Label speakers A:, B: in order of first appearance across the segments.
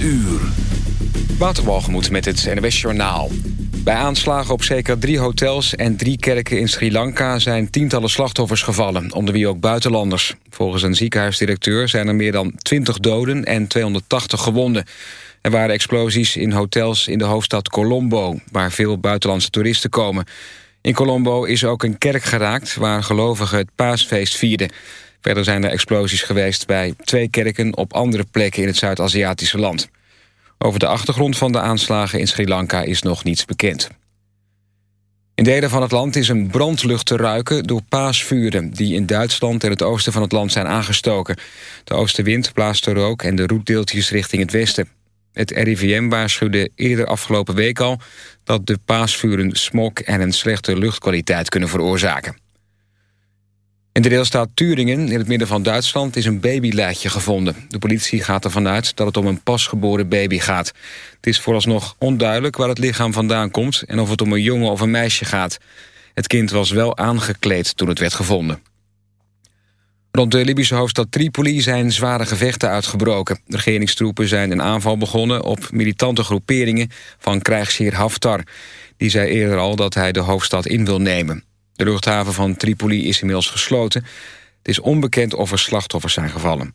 A: uur.
B: Waterwalgemoed met het NWS Journaal. Bij aanslagen op zeker drie hotels en drie kerken in Sri Lanka... zijn tientallen slachtoffers gevallen, onder wie ook buitenlanders. Volgens een ziekenhuisdirecteur zijn er meer dan 20 doden en 280 gewonden. Er waren explosies in hotels in de hoofdstad Colombo... waar veel buitenlandse toeristen komen. In Colombo is ook een kerk geraakt... waar gelovigen het paasfeest vierden. Verder zijn er explosies geweest bij twee kerken... op andere plekken in het Zuid-Aziatische land. Over de achtergrond van de aanslagen in Sri Lanka is nog niets bekend. In delen van het land is een brandlucht te ruiken door paasvuren... die in Duitsland en het oosten van het land zijn aangestoken. De oostenwind blaast de rook en de roetdeeltjes richting het westen. Het RIVM waarschuwde eerder afgelopen week al... dat de paasvuren smog en een slechte luchtkwaliteit kunnen veroorzaken. In de deelstaat Turingen, in het midden van Duitsland, is een babylijtje gevonden. De politie gaat ervan uit dat het om een pasgeboren baby gaat. Het is vooralsnog onduidelijk waar het lichaam vandaan komt... en of het om een jongen of een meisje gaat. Het kind was wel aangekleed toen het werd gevonden. Rond de Libische hoofdstad Tripoli zijn zware gevechten uitgebroken. De regeringstroepen zijn een aanval begonnen op militante groeperingen van krijgsheer Haftar. Die zei eerder al dat hij de hoofdstad in wil nemen. De luchthaven van Tripoli is inmiddels gesloten. Het is onbekend of er slachtoffers zijn gevallen.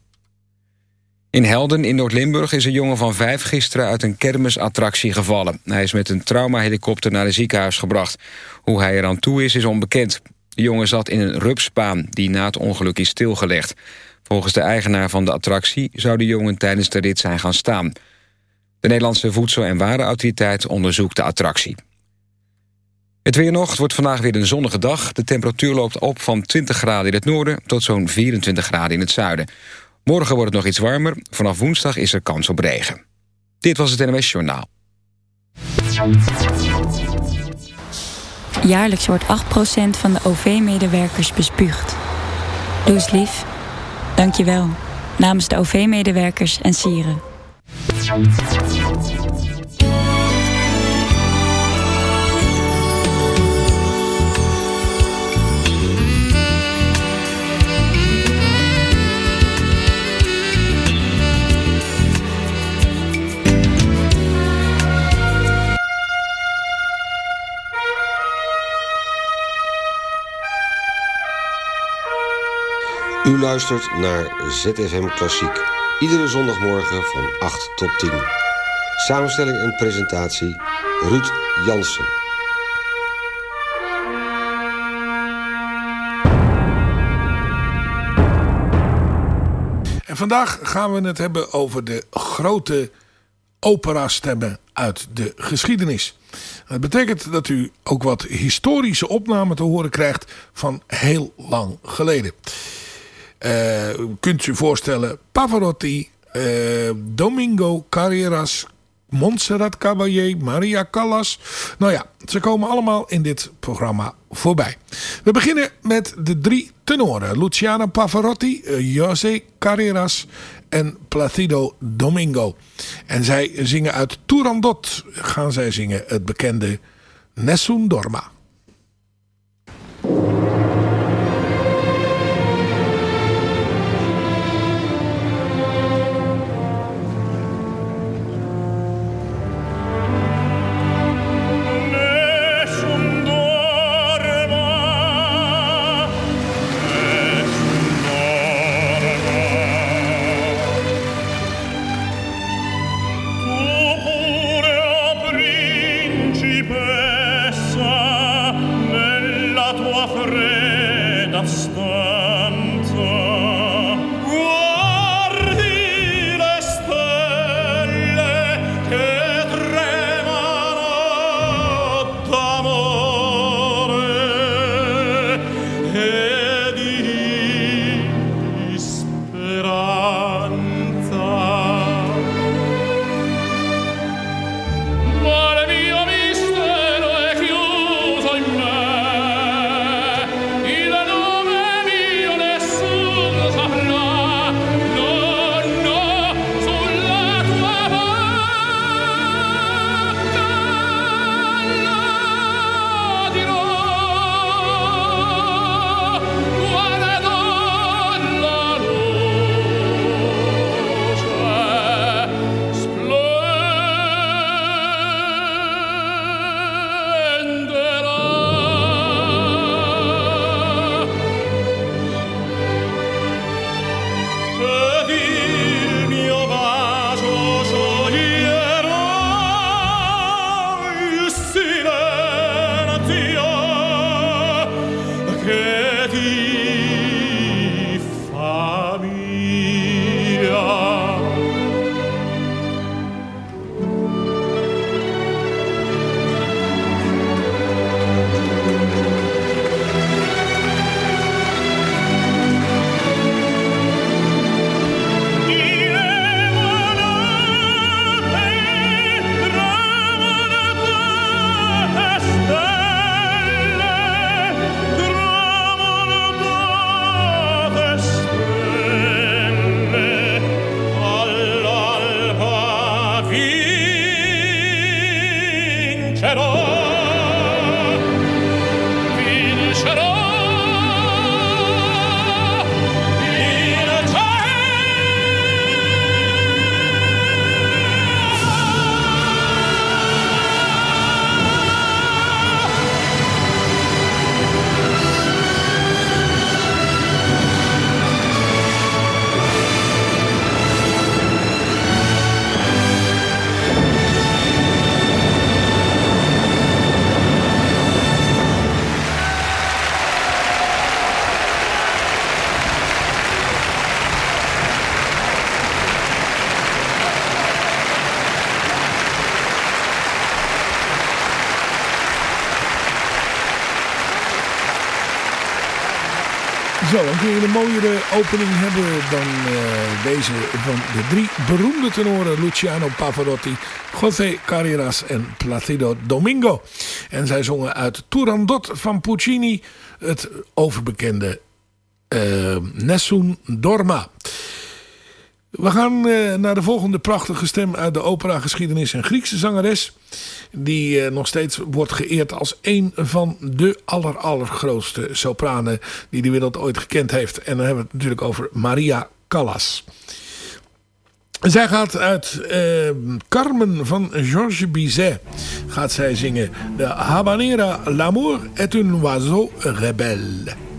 B: In Helden in Noord-Limburg is een jongen van vijf gisteren uit een kermisattractie gevallen. Hij is met een traumahelikopter naar het ziekenhuis gebracht. Hoe hij eraan toe is, is onbekend. De jongen zat in een rupsbaan die na het ongeluk is stilgelegd. Volgens de eigenaar van de attractie zou de jongen tijdens de rit zijn gaan staan. De Nederlandse Voedsel- en Warenautoriteit onderzoekt de attractie. Het weer nog, het wordt vandaag weer een zonnige dag. De temperatuur loopt op van 20 graden in het noorden... tot zo'n 24 graden in het zuiden. Morgen wordt het nog iets warmer. Vanaf woensdag is er kans op regen. Dit was het NMS Journaal.
C: Jaarlijks wordt 8% van de OV-medewerkers bespuugd. Doe eens lief. Dank je wel. Namens de OV-medewerkers en sieren.
D: U luistert naar ZFM Klassiek. Iedere zondagmorgen van 8 tot 10. Samenstelling en presentatie Ruud Jansen.
A: En vandaag gaan we het hebben over de grote operastemmen uit de geschiedenis. Dat betekent dat u ook wat historische opnamen te horen krijgt van heel lang geleden. Uh, kunt u voorstellen Pavarotti, uh, Domingo Carreras, Montserrat Caballé, Maria Callas. Nou ja, ze komen allemaal in dit programma voorbij. We beginnen met de drie tenoren. Luciano Pavarotti, uh, José Carreras en Placido Domingo. En zij zingen uit Turandot, gaan zij zingen het bekende Nessun Dorma.
E: Je een mooiere opening hebben dan uh, deze van de drie beroemde tenoren Luciano Pavarotti, José Carreras en Placido Domingo. En zij zongen uit Turandot van Puccini het overbekende uh, Nessun Dorma. We gaan uh, naar de volgende prachtige stem uit de opera-geschiedenis. Een Griekse zangeres die uh, nog steeds wordt geëerd als een van de aller, allergrootste sopranen die de wereld ooit gekend heeft. En dan hebben we het natuurlijk over Maria Callas. Zij gaat uit uh, Carmen van Georges Bizet gaat zij zingen. De Habanera, l'amour est un oiseau rebelle.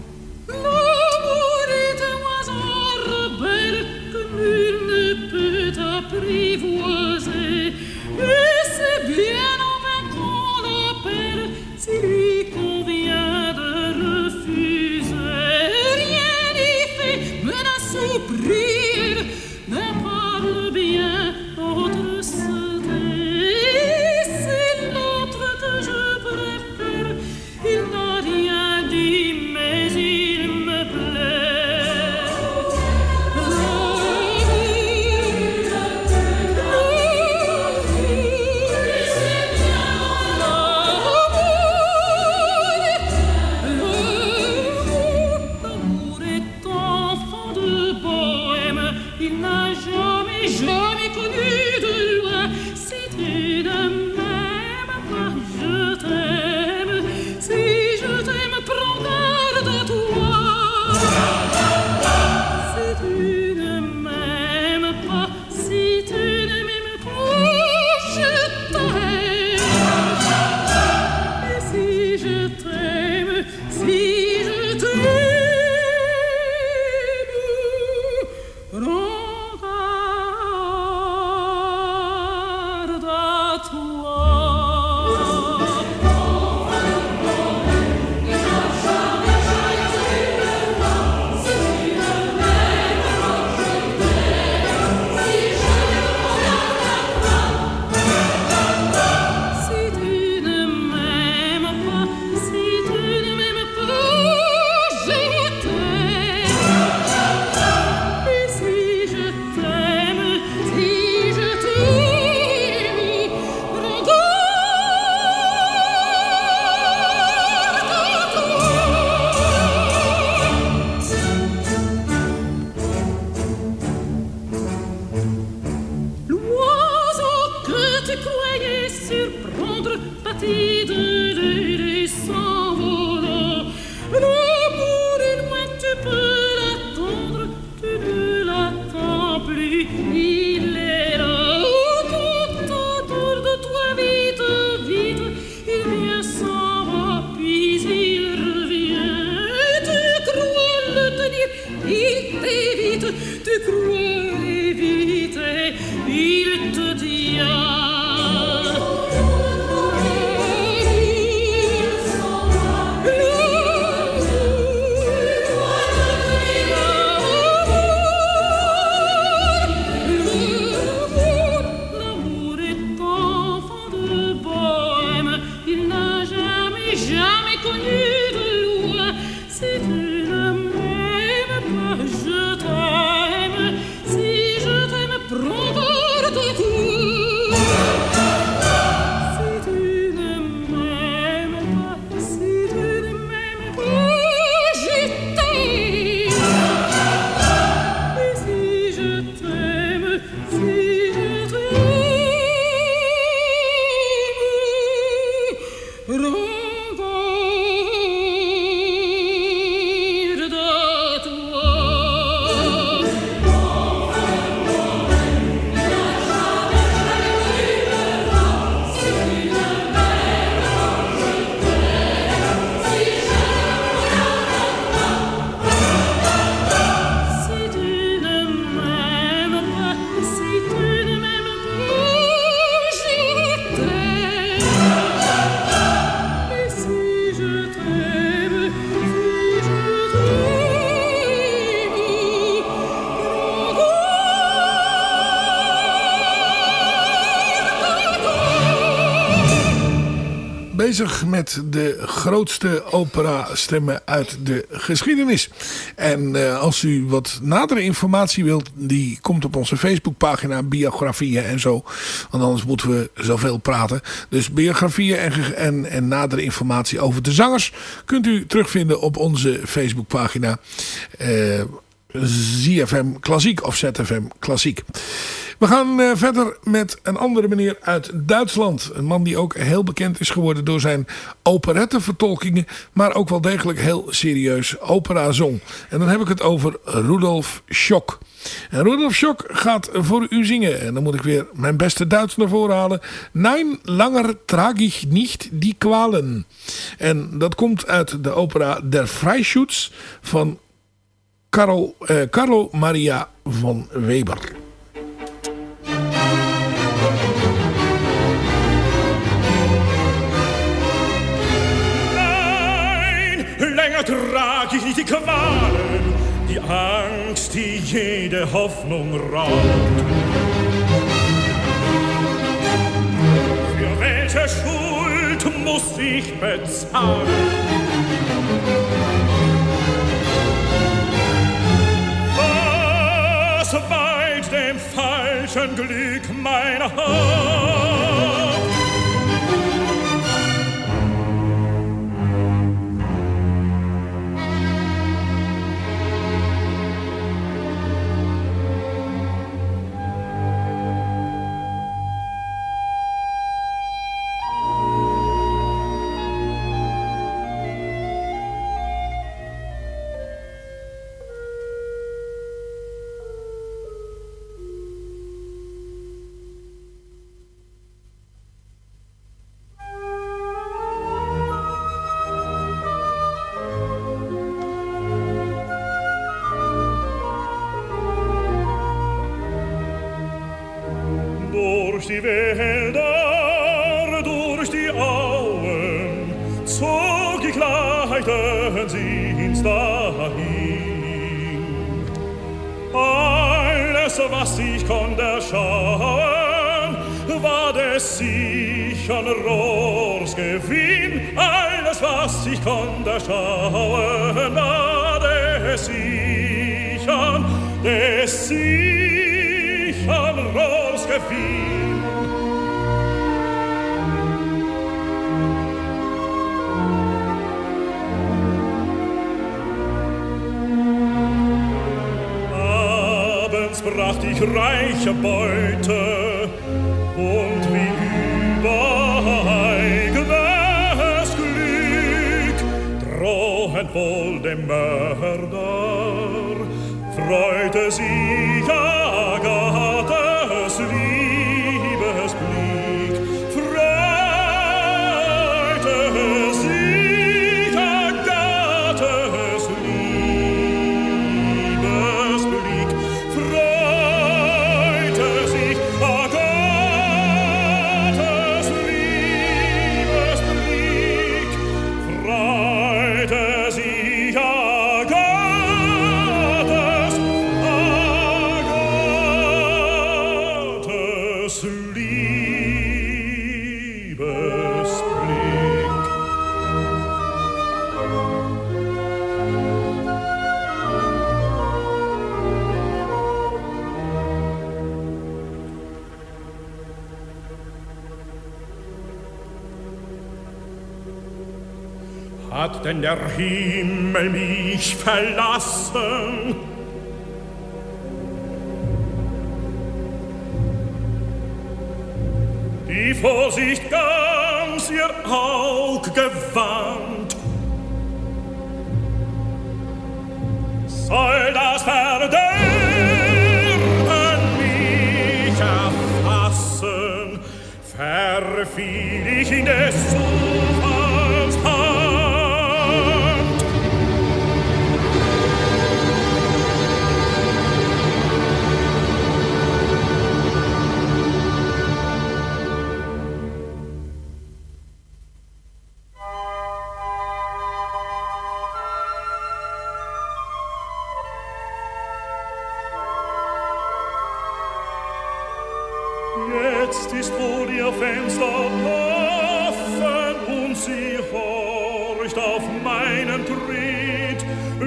A: Met de grootste opera-stemmen uit de geschiedenis. En uh, als u wat nadere informatie wilt, die komt op onze Facebookpagina, biografieën en zo. Want anders moeten we zoveel praten. Dus biografieën en, en, en nadere informatie over de zangers kunt u terugvinden op onze Facebookpagina. Uh, ZFM Klassiek of ZFM Klassiek. We gaan uh, verder met een andere meneer uit Duitsland. Een man die ook heel bekend is geworden door zijn operettevertolkingen. Maar ook wel degelijk heel serieus opera zong. En dan heb ik het over Rudolf Schock. En Rudolf Schock gaat voor u zingen. En dan moet ik weer mijn beste Duits naar voren halen. Nein, langer trage ich nicht die kwalen. En dat komt uit de opera Der Freischutz van Carlo, eh, Carlo Maria von Weber.
F: Trage ich die Angst, die jede Hoffnung raubt. Für welche Schuld muss ich bezahlen? weit dem falschen Glück mein Haupt. Denn der Himmel mich verlassen? Die Vorsicht ganz ihr Aug gewandt. Soll das Verderben mich erfassen, verfiel ich in des Zufalls Tritt,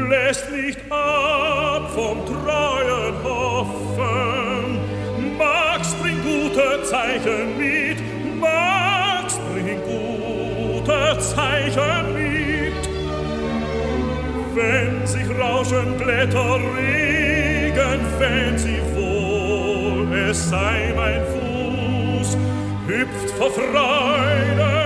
F: lässt nicht ab vom treuen Hoffen. Max bringt gute Zeichen mit, Max bringt gute Zeichen mit. Wenn sich rauschen Blätter regen, fällt sie wohl, es sei mein Fuß, hüpft vor Freuden,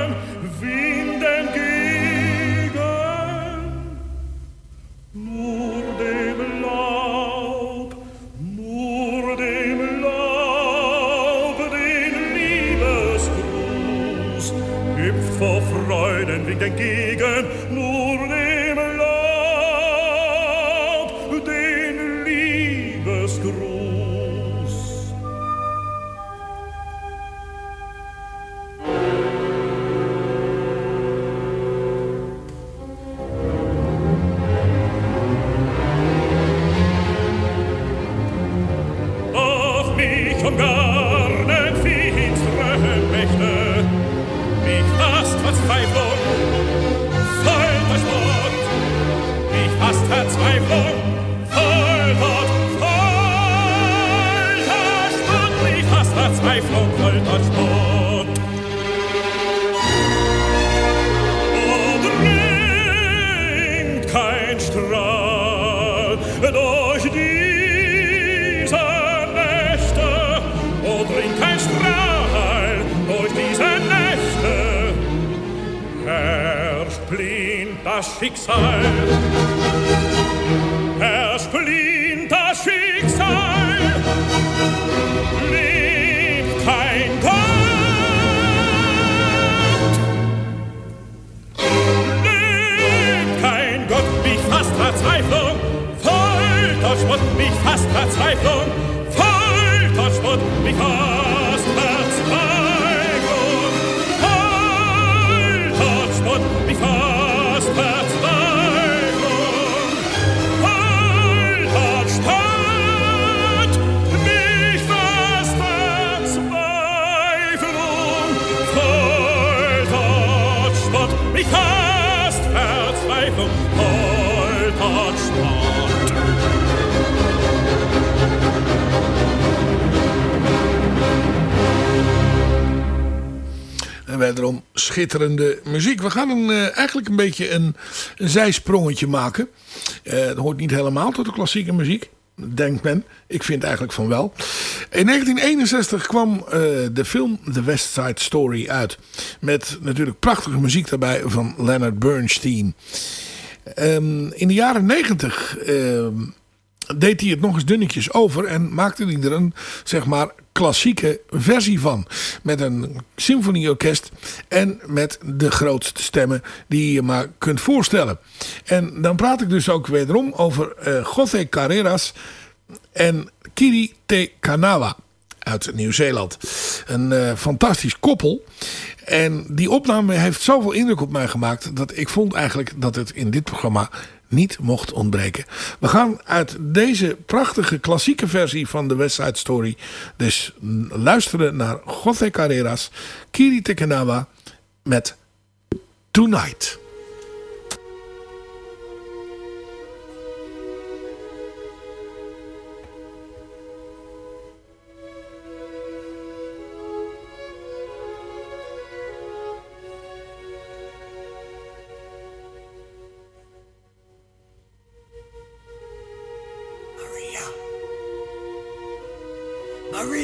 A: schitterende muziek. We gaan een, eh, eigenlijk een beetje een, zijsprongetje maken. Eh dat hoort niet helemaal tot de klassieke muziek. Denkt men. Ik vind eigenlijk van wel. In 1961 kwam eh, de film The West Side Story uit. Met natuurlijk prachtige muziek daarbij van Leonard Bernstein. Ehm, in de jaren 90 ehm, deed hij het nog eens dunnetjes over en maakte hij er een, zeg maar, klassieke versie van. Met een symfonieorkest en met de grootste stemmen die je maar kunt voorstellen. En dan praat ik dus ook wederom over eh José Carreras en Kiri Te Kanawa uit Nieuw-Zeeland. Een eh, fantastisch koppel. En die opname heeft zoveel indruk op mij gemaakt... dat ik vond eigenlijk dat het in dit programma niet mocht ontbreken. We gaan uit deze prachtige klassieke versie van de West Side Story... dus luisteren naar José Carreras, Kiri Tekanawa met Tonight.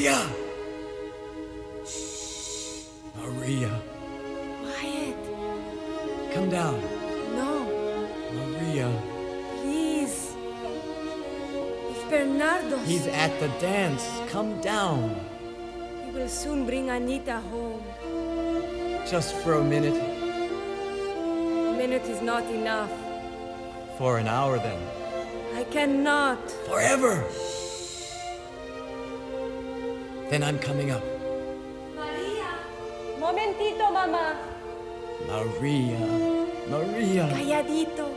G: Maria. Maria.
H: Quiet.
G: Come down.
H: No,
G: Maria.
H: please. If Bernardo,
G: He's at the dance. Come down.
H: he will soon bring Anita home.
G: Just for a minute.
H: A minute is not enough.
G: For an hour then.
H: I cannot.
G: Forever. Then I'm coming up.
H: Maria! Momentito, Mama!
G: Maria! Maria!
H: Calladito. dito.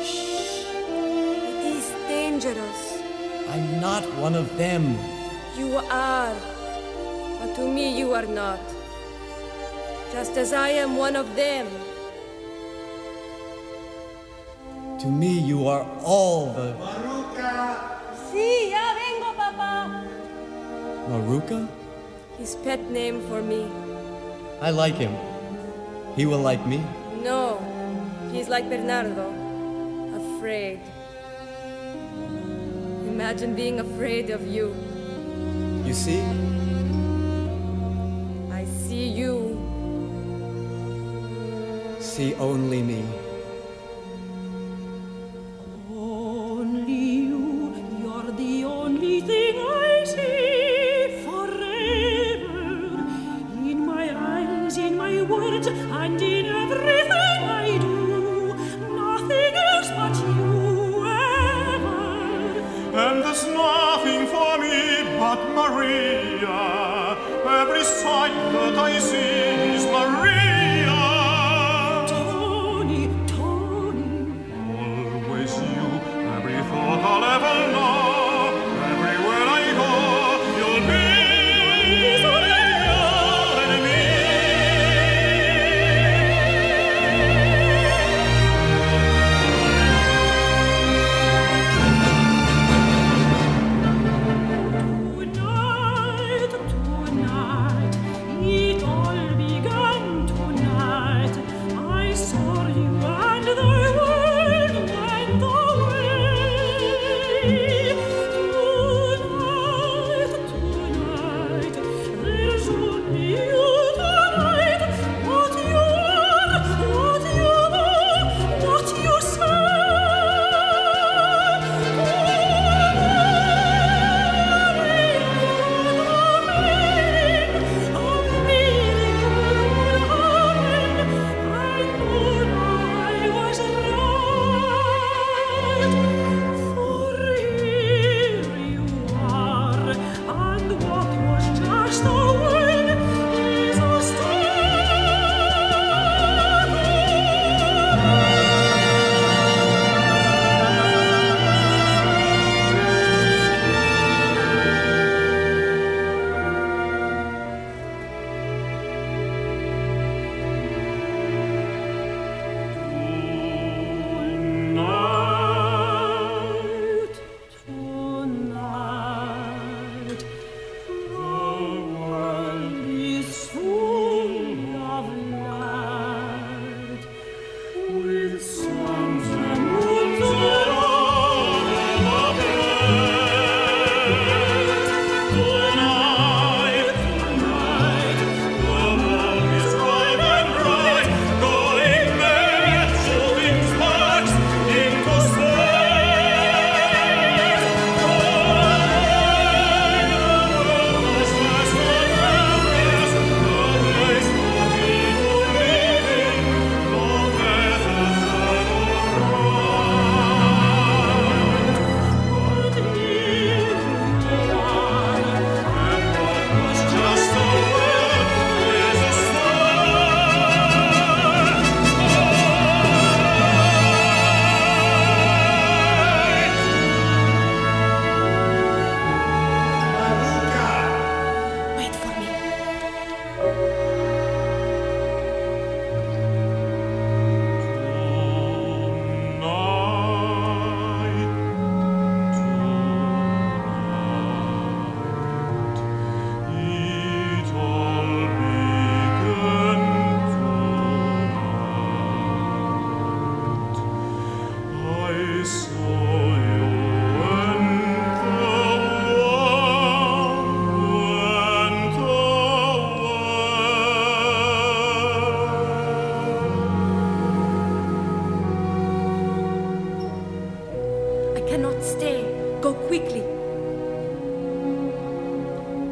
H: Shh. It is dangerous.
G: I'm not one of them.
H: You are. But to me, you are not. Just as I am one of them.
G: To me, you are all the. Haruka?
H: His pet name for me.
G: I like him. He will like me?
H: No. He's like Bernardo. Afraid. Imagine being afraid of you.
G: You see?
H: I see you.
G: See only me.
F: and in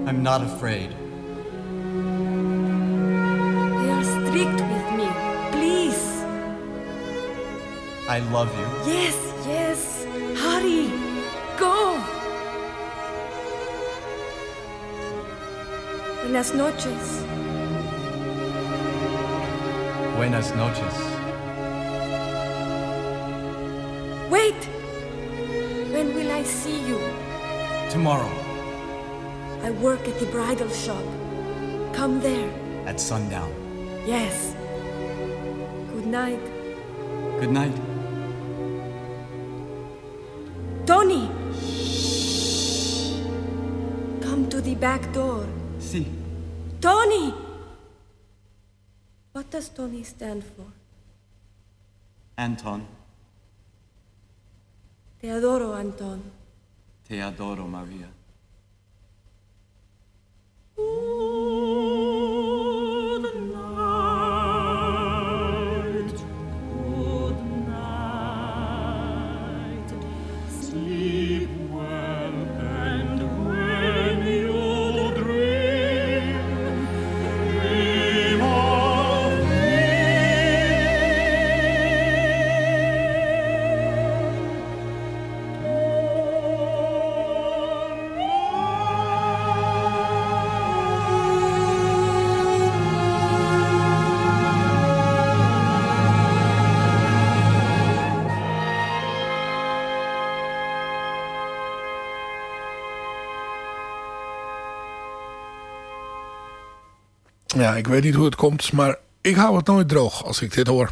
G: I'm not afraid.
H: You are strict with me. Please.
G: I love you.
H: Yes, yes. Hurry. Go. Buenas noches.
G: Buenas noches.
H: Wait! When will I see you?
G: Tomorrow.
H: I work at the bridal shop. Come there.
G: At sundown.
H: Yes. Good night.
G: Good night.
H: Tony! Shh. Come to the back door.
G: See. Si.
H: Tony! What does Tony stand for?
G: Anton.
H: Teodoro Anton.
G: Teodoro Maria.
A: Ik weet niet hoe het komt, maar ik hou het nooit droog als ik dit hoor.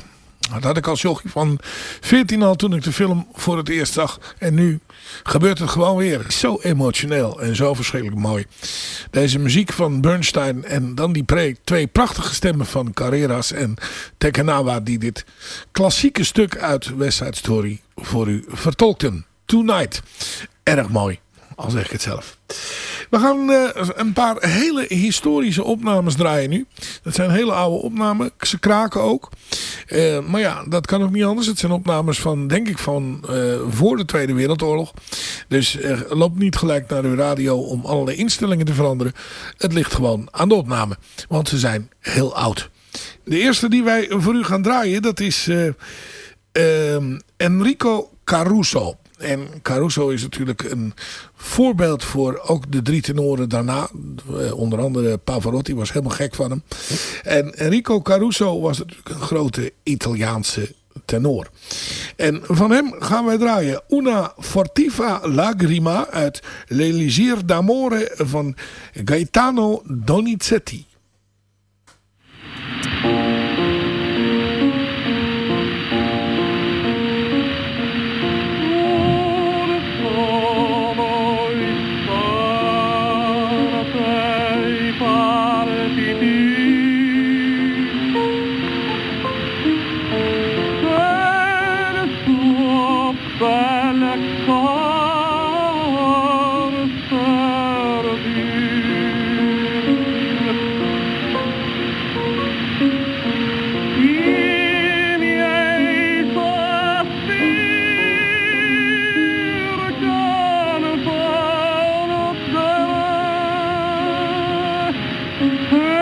A: Dat had ik als jochie van 14 al toen ik de film voor het eerst zag. En nu gebeurt het gewoon weer. Zo emotioneel en zo verschrikkelijk mooi. Deze muziek van Bernstein en dan die twee prachtige stemmen van Carreras en Tekenawa... die dit klassieke stuk uit West Side Story voor u vertolkten. Tonight. Erg mooi, al zeg ik het zelf. We gaan eh, een paar hele historische opnames draaien nu. Dat zijn hele oude opnames. Ze kraken ook. Eh, maar ja, dat kan ook niet anders. Het zijn opnames van, denk ik, van eh, voor de Tweede Wereldoorlog. Dus loop niet gelijk naar uw radio om allerlei instellingen te veranderen. Het ligt gewoon aan de opname. Want ze zijn heel oud. De eerste die wij voor u gaan draaien, dat is Enrico Caruso. En Caruso is natuurlijk een voorbeeld voor ook de drie tenoren daarna. Eh, onder andere Pavarotti was helemaal gek van hem. En Enrico Caruso was natuurlijk een grote Italiaanse tenor. En van hem gaan wij draaien Una Fortiva Lagrima uit L'Elisir d'Amore van Gaetano Donizetti. Mm-hmm.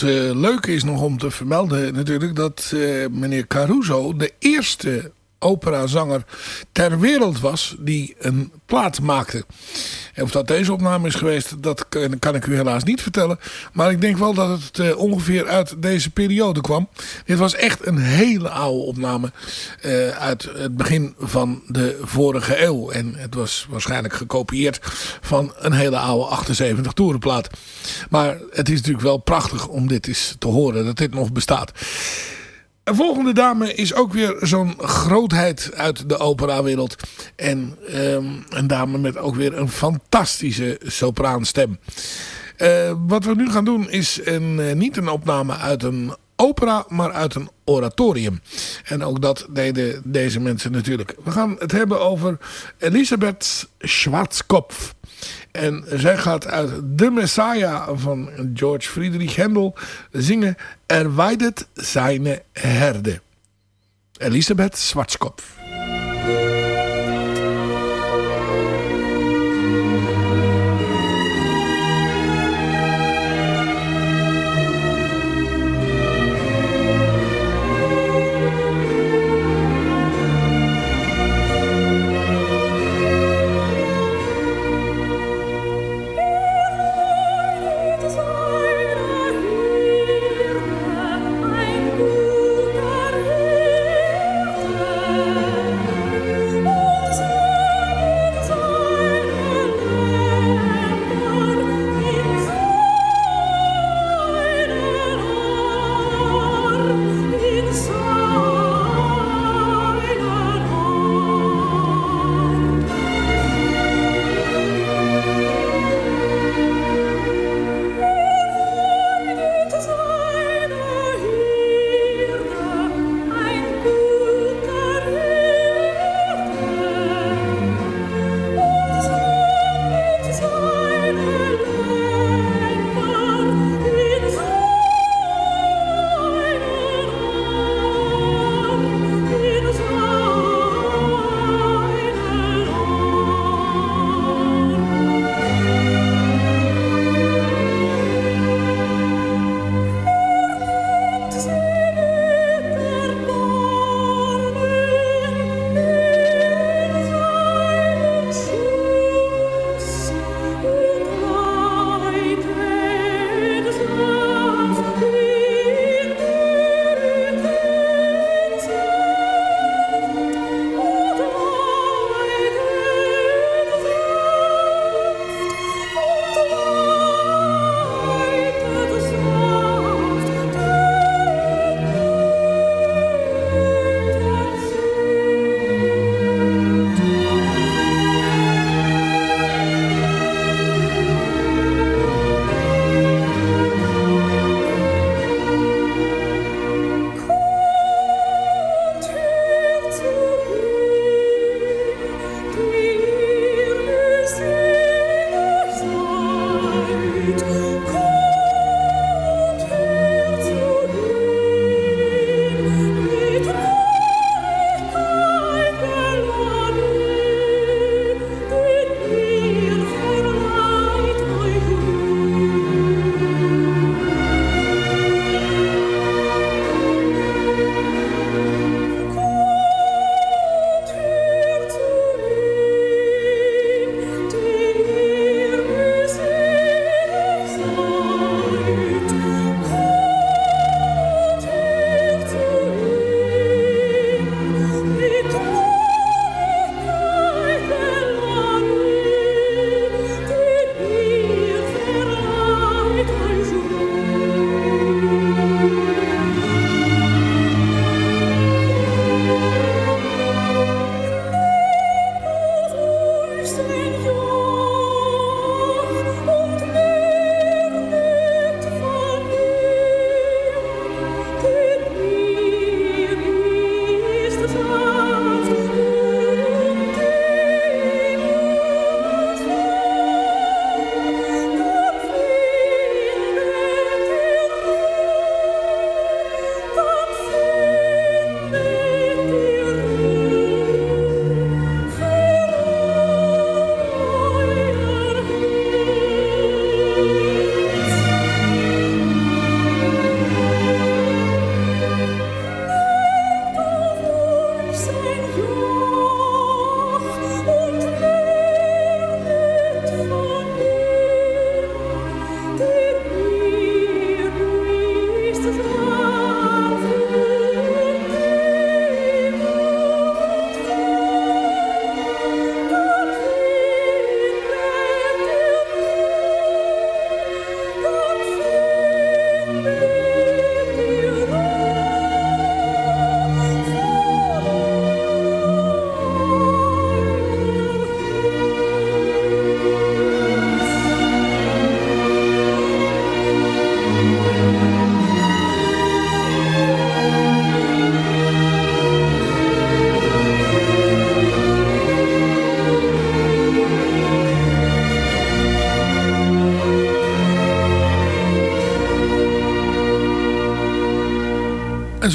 A: Het eh, leuke is nog om te vermelden natuurlijk dat eh, meneer Caruso de eerste operazanger ter wereld was die een plaat maakte. Of dat deze opname is geweest, dat kan, kan ik u helaas niet vertellen. Maar ik denk wel dat het eh, ongeveer uit deze periode kwam. Dit was echt een hele oude opname eh, uit het begin van de vorige eeuw. En het was waarschijnlijk gekopieerd van een hele oude 78 toerenplaat. Maar het is natuurlijk wel prachtig om dit eens te horen, dat dit nog bestaat. Een volgende dame is ook weer zo'n grootheid uit de operawereld. En ehm, een dame met ook weer een fantastische sopraanstem. Eh, wat we nu gaan doen is een, eh, niet een opname uit een opera, maar uit een oratorium. En ook dat deden deze mensen natuurlijk. We gaan het hebben over Elisabeth Schwarzkopf. En zij gaat uit De Messiah van George Friedrich Händel zingen Er weidet seine Herde. Elisabeth Schwarzkopf.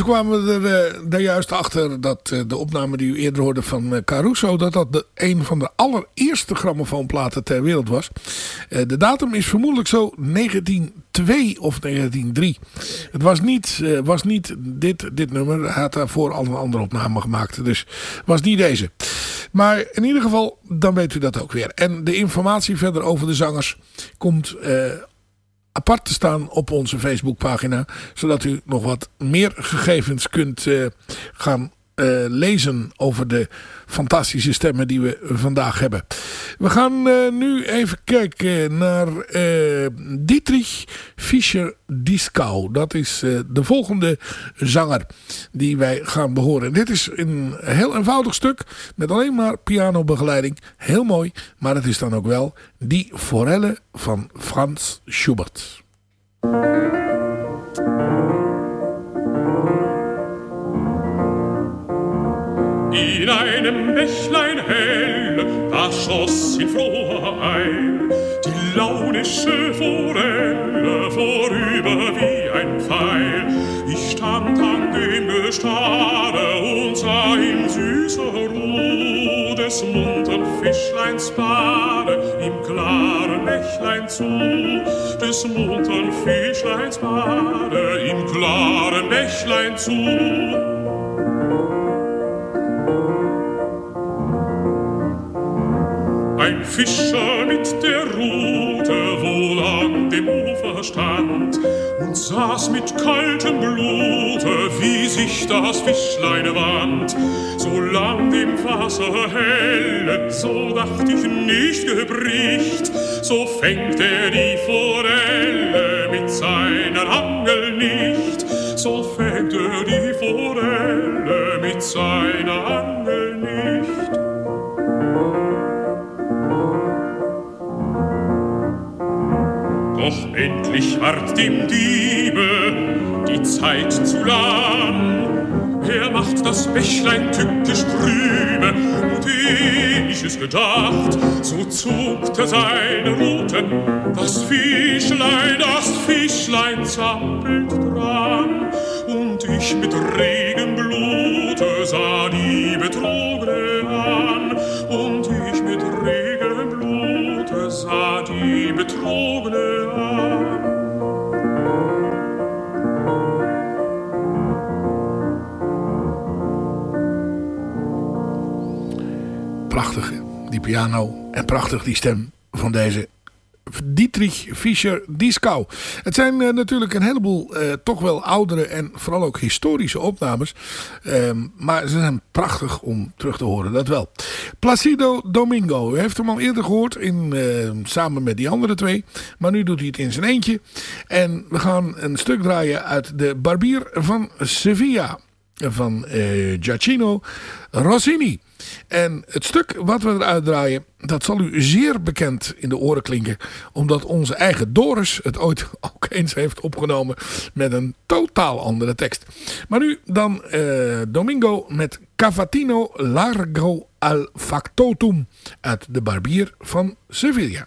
A: Kwamen we er uh, daar juist achter dat uh, de opname die u eerder hoorde van uh, Caruso... dat dat de, een van de allereerste grammofoonplaten ter wereld was. de datum is vermoedelijk zo 1902 of 1903. Het was niet, was niet dit, dit nummer. Hij had daarvoor al een andere opname gemaakt. Dus was niet deze. Maar in ieder geval, dan weet u dat ook weer. En de informatie verder over de zangers komt apart te staan op onze Facebookpagina. Zodat u nog wat meer gegevens kunt uh, gaan uh, lezen over de fantastische stemmen die we vandaag hebben. We gaan uh, nu even kijken naar uh, Dietrich Fischer-Dieskau. Dat is de volgende zanger die wij gaan behoren. Dit is een heel eenvoudig stuk met alleen maar pianobegeleiding. Heel mooi, maar het is dan ook wel Die Forelle van Frans Schubert.
F: In einem Bächlein hell, da schoss in froher Eil die launische Forelle vorüber wie ein Pfeil. Ich stand an dem Gestade und sah ihm süße Ruhe des muntern Fischleins Bade im klaren Bächlein zu, des muntern Fischleins Bade im klaren Bächlein zu. Fischer mit der Rute wohl an dem Ufer stand und saß mit kaltem Blute, wie sich das Fischlein wand. Solang dem Wasser helle, so dacht ich nicht gebricht, so fängt er die Forelle mit seiner Angel nicht. So fängt er die Forelle mit seiner Angel endlich ward dem Diebe die Zeit zu lang. Er macht das Bächlein tückisch trübe, und eh ich es gedacht, so zuckte seine Ruten, das Fischlein, das Fischlein zappelt dran, und ich mit regem Blute sah die Betrogene an,
A: piano en prachtig die stem van deze Dietrich Fischer-Dieskau. Het zijn uh, natuurlijk een heleboel uh, toch wel oudere en vooral ook historische opnames. Um, maar ze zijn prachtig om terug te horen, dat wel. Placido Domingo, u heeft hem al eerder gehoord in, uh, samen met die andere twee. Maar nu doet hij het in zijn eentje. En we gaan een stuk draaien uit de Barbier van Sevilla van Giacchino Rossini. En het stuk wat we eruit draaien, dat zal u zeer bekend in de oren klinken. Omdat onze eigen Doris het ooit ook eens heeft opgenomen met een totaal andere tekst. Maar nu dan eh, Domingo met Cavatino Largo al Factotum uit de Barbier van Sevilla.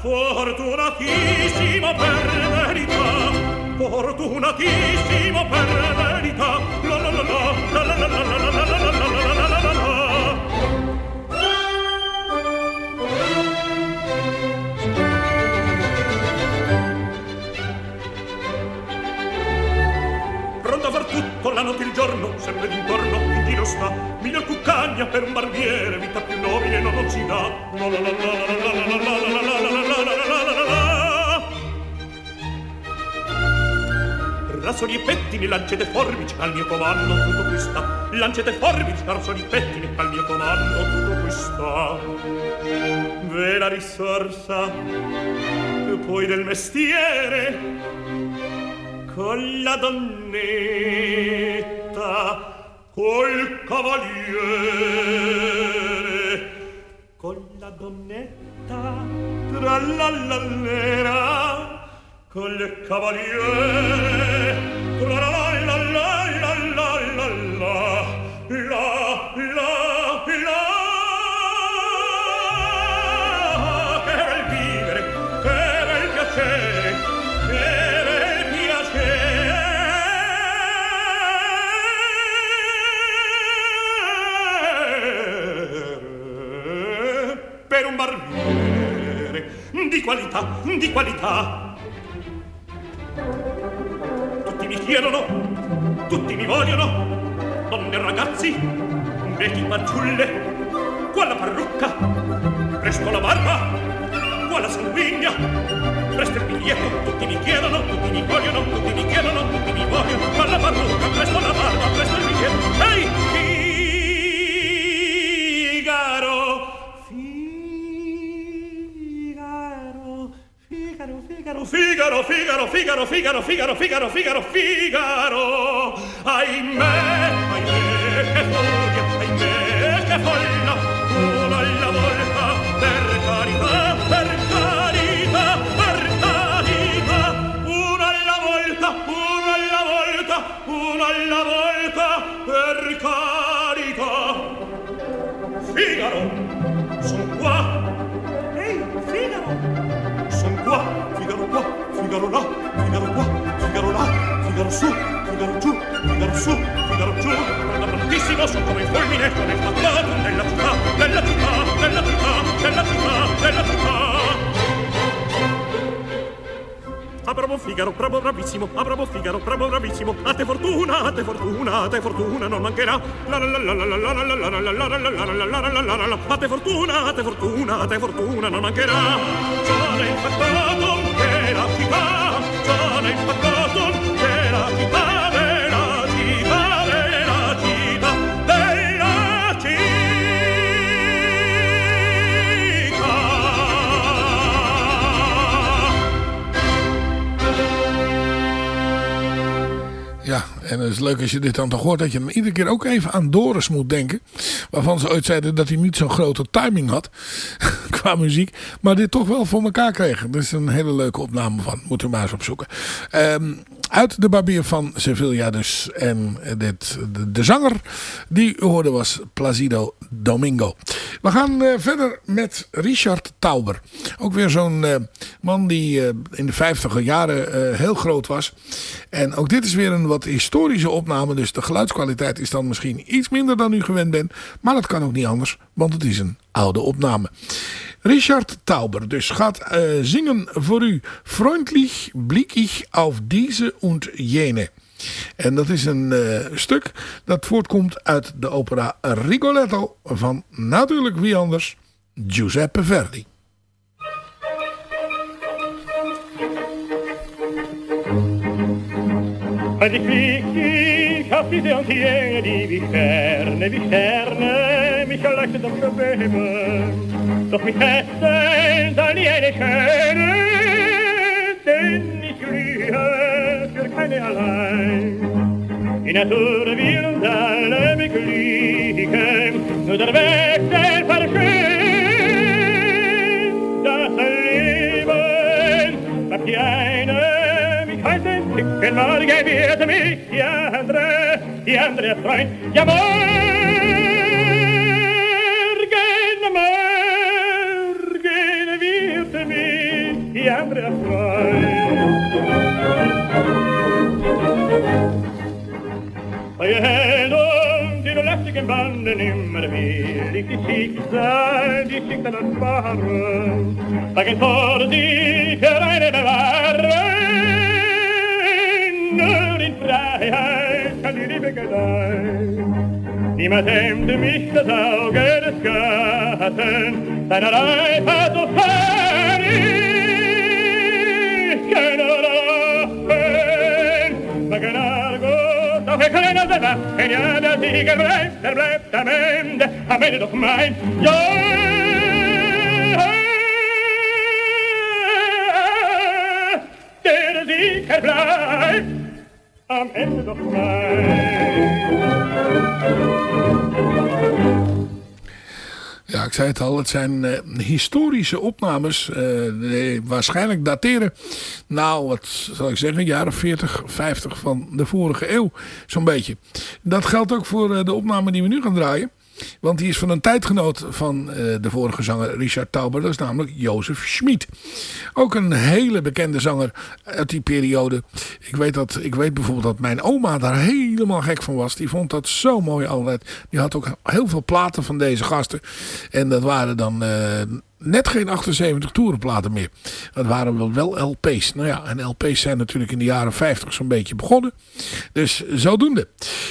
I: fortunatissimo per verità fortunatissimo per verità la la la la la la la la la la la la notte e il giorno, sempre d'intorno, in giro sta. Miglior cuccagna per un barbiere, vita più nobile non si dà. La la la la la la la la la la Rassoli e pettini, lancete forbici al mio comando, tutto qui sta. Lancete forbici, rassoli e pettini al mio comando, tutto qui sta. Ve la risorsa, che poi del mestiere, con la gonnetta col cavaliere con la donnetta tra la lallera col cavaliere tra la la qualità, di qualità. Tutti mi chiedono, tutti mi vogliono, donne e ragazzi, vecchi fanciulle, qua la parrucca, presto la barba, qua la sanguigna, presto il biglietto, tutti mi chiedono, tutti mi vogliono, tutti mi chiedono, tutti mi vogliono, qua la parrucca, presto la barba, presto il biglietto. Ehi, Figaro, Figaro, Figaro, Figaro, Figaro, Figaro, Figaro, Figaro, Figaro, Figaro. Ahimè, ahimè, che furia, ahimè, che folla, una alla volta, per carità, per carità, per carità, una alla volta, una alla volta, una alla volta, per carità. Figaro! Figaro là, Figaro qua, Figaro là, Figaro su, Figaro giù, Figaro su, Figaro giù. Guarda prontissimo, sono come il fulmine, nel fatto della città, della città, della città, della città, della città. Ah, bravo Figaro, bravo bravissimo, ah, bravo Figaro, bravo bravissimo. A te fortuna, a te fortuna, a te fortuna non mancherà. La la la la la la la la la la la la la la la la la la la la A te fortuna, a te fortuna, a te fortuna non mancherà. Già impaccato
A: Ja, en het is leuk als je dit dan toch hoort dat je dan iedere keer ook even aan Doris moet denken. Waarvan ze ooit zeiden dat hij niet zo'n grote timing had qua muziek. Maar dit toch wel voor elkaar kreeg. Er is een hele leuke opname van. Moet u maar eens opzoeken. Ehm, uit de barbier van Sevilla dus. En dit, de, de zanger die u hoorde was Placido Domingo. We gaan eh, verder met Richard Tauber. Ook weer zo'n eh, man die eh, in de vijftiger jaren heel groot was. En ook dit is weer een wat historische opname. Dus de geluidskwaliteit is dan misschien iets minder dan u gewend bent. Maar dat kan ook niet anders. Want het is een oude opname. Richard Tauber dus gaat uh, zingen voor u Freundlich blick ich auf diese und jene. En dat is een uh, stuk dat voortkomt uit de opera Rigoletto van natuurlijk wie anders Giuseppe Verdi.
I: Ich Gwiazdy się cieni, wicherne, wicherne, mich e lecz dobrze beben. Doch mich hessen all jene Schöne, denn ich eh, liebe für keine allein. Die Natur will uns alle beglücken, nur der Weg, der verschönt, das Leben, sagt die eine, mich heißen, morgen wird mich die andere Freund. Ja, morgen, morgen wird mich
J: die andere Freund. Lästigen Banden immer wieder liegt die Schicksal, die Schicksal erfahren. Dagen vor die Vereine bewahren, nur in Freiheit. Niemand hemmt mich das Auge des Gatten, seiner Reif so fern ich kann lachen, sagen doch ich kann das lachen, ja, der Sieger bleibt, er am Ende, am Ende doch mein, ja, am Ende.
K: Ja, ik zei het al, het zijn eh, historische opnames. die waarschijnlijk dateren, nou, wat zal ik zeggen, jaren 40, 50 van de vorige eeuw. Zo'n beetje. Dat geldt ook voor eh, de opname die we nu gaan draaien. Want die is van een tijdgenoot van eh, de vorige zanger Richard Tauber. Dat is namelijk Jozef Schmid. Ook een hele bekende zanger uit die periode. Ik weet, dat, ik weet bijvoorbeeld dat mijn oma daar helemaal gek van was. Die vond dat zo mooi altijd. Die had ook heel veel platen van deze gasten. En dat waren dan eh, net geen 78 toerenplaten meer. Dat waren wel, LP's. Nou ja, en LP's zijn natuurlijk in de jaren 50 zo'n beetje begonnen. Dus zodoende.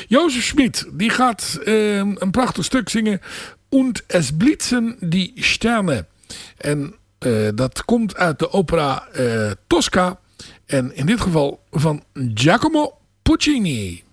K: Jozef Schmid, die gaat eh, een prachtig stuk zingen. Und es blitzen die Sterne. En eh, dat komt uit de opera eh, Tosca. En in dit geval van Giacomo Puccini.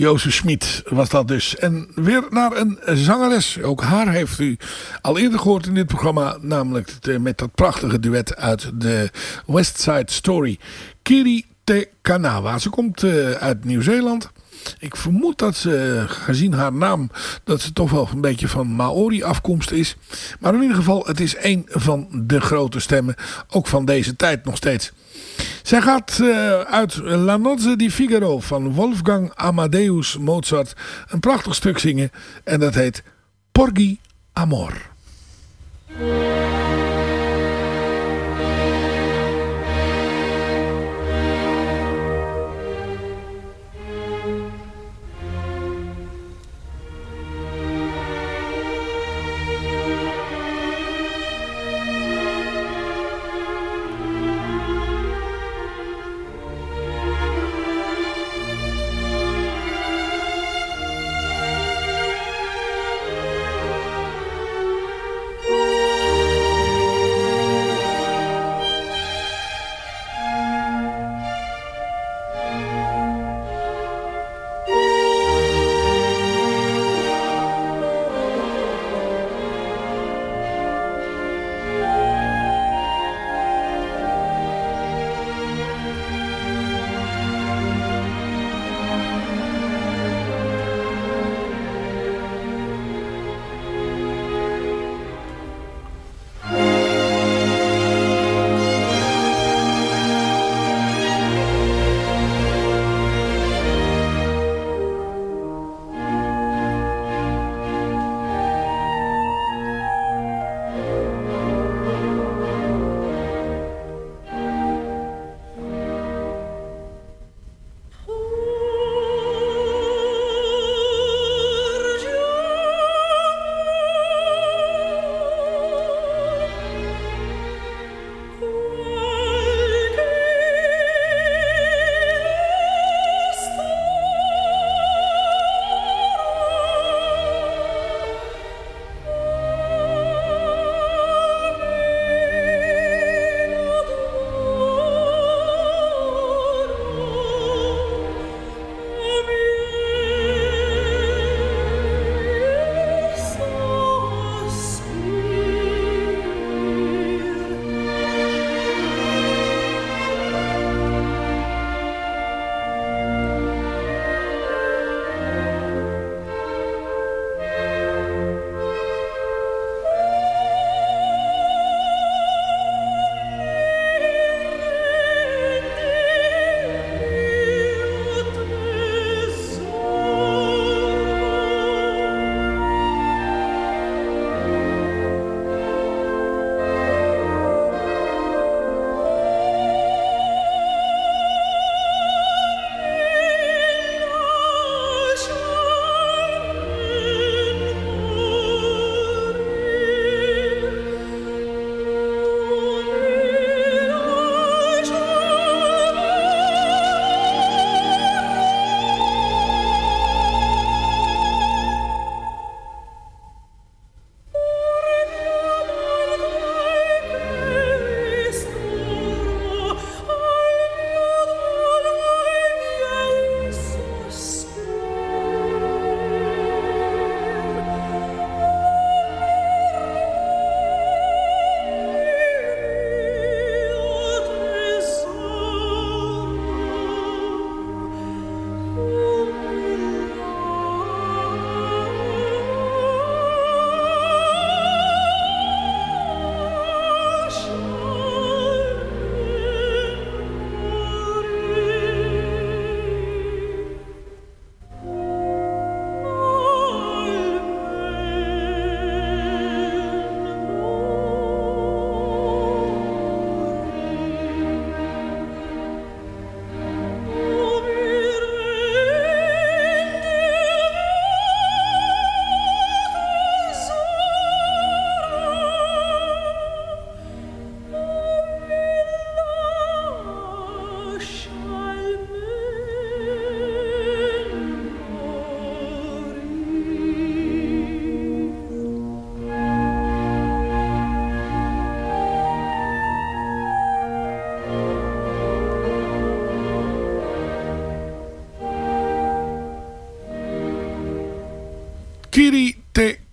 K: Jozef Schmid was dat dus. En weer naar een zangeres. Ook haar heeft u al eerder gehoord in dit programma. Namelijk de- met dat prachtige duet uit de West Side Story. Kiri Te Kanawa. Ze komt eh, uit Nieuw-Zeeland. Ik vermoed dat ze, gezien haar naam, dat ze toch wel een beetje van Maori afkomst is. Maar in ieder geval, het is een van de grote stemmen. Ook van deze tijd nog steeds. Zij gaat eh, uit La Nozze di Figaro van Wolfgang Amadeus Mozart een prachtig stuk zingen. En dat heet Porgi Amor.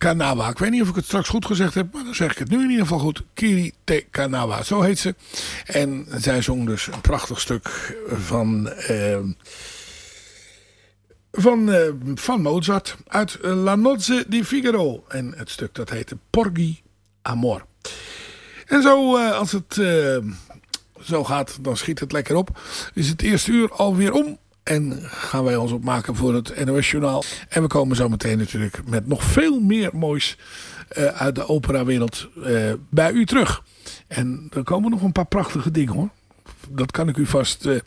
A: Kanawa. Ik weet niet of ik het straks goed gezegd heb, maar dan zeg ik het nu in ieder geval goed. Kiri Te Kanawa, zo heet ze. En zij zong dus een prachtig stuk van, uh, van, uh, van Mozart uit La Nozze di Figaro. En het stuk dat heette Porgi Amor. En zo, uh, als het zo gaat, dan schiet het lekker op. Is het eerste uur alweer om. En gaan wij ons opmaken voor het NOS Journaal. En we komen zo meteen natuurlijk met nog veel meer moois uh, uit de operawereld uh, bij u terug. En er komen nog een paar prachtige dingen hoor dat kan ik u vast uh,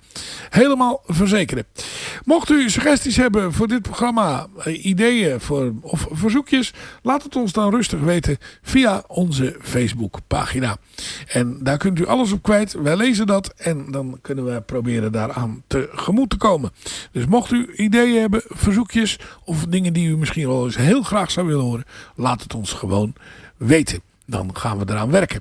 A: helemaal verzekeren. Mocht u suggesties hebben voor dit programma, uh, ideeën voor, of verzoekjes, laat het ons dan rustig weten via onze Facebookpagina. En daar kunt u alles op kwijt. Wij lezen dat en dan kunnen we proberen daaraan tegemoet te komen. Dus mocht u ideeën hebben, verzoekjes of dingen die u misschien wel eens heel graag zou willen horen, laat het ons gewoon weten. Dan gaan we eraan werken.